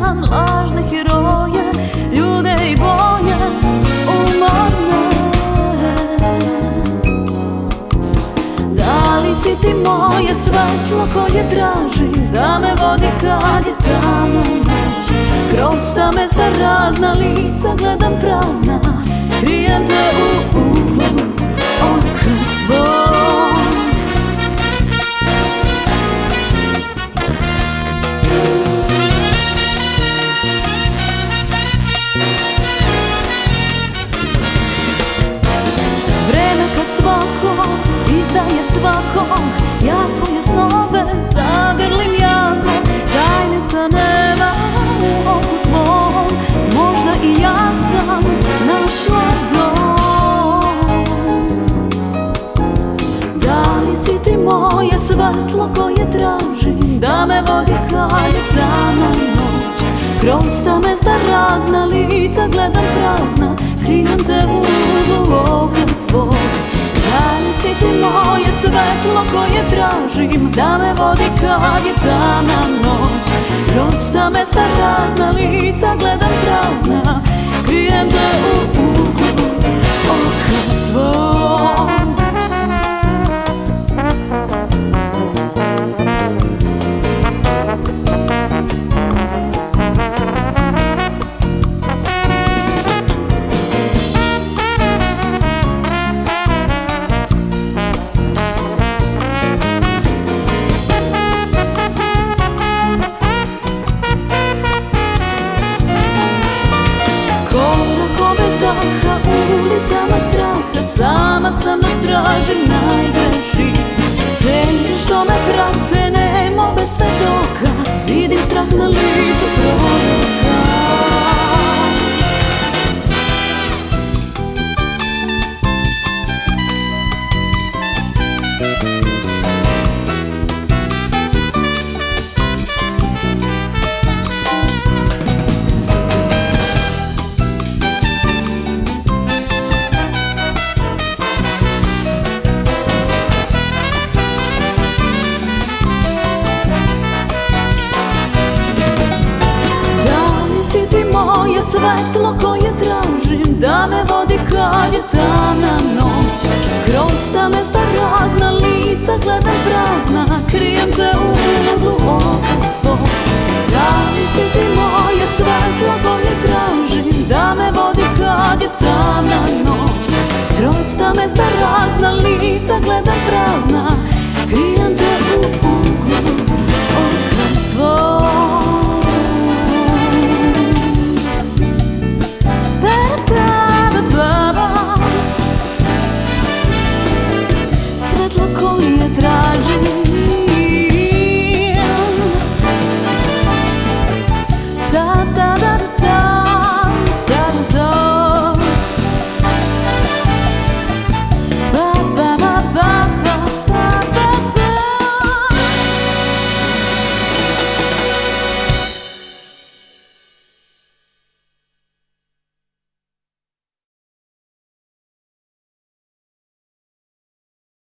sam lažne heroje Ljude i boje umorne. Da li si ti moje svetlo koje traži Da me vodi kad je tamo noć? Kroz ta mesta razna lica gledam prazna Krijem te u uhu oka svog svakog Ja svoje snove zagrlim jako. Tajne sa neba u oku tvom. Možda i ja sam našla dom. Da li si ti moje svetlo koje tražim? Da me vodi kad je noć. Kroz ta mesta razna lica gledam prazna. Krijem te u oka svog Da li si ti moje svetlo koje tražim Da me vodi kad je tamna noć. Kroz ta mesta razna Sama sam na straži najgreši Senje što me prate nemo bez svedoka. Vidim strah na licu proroka. Da svetlo koje tražim Da me vodi kad je tamna noć. Kroz ta mesta razna lica gledam prazna Krijem te u uglu oka svog. Da li si ti moje svetlo koje tražim Da me vodi kad je tamna noć? Kroz ta mesta razna lica gledam prazna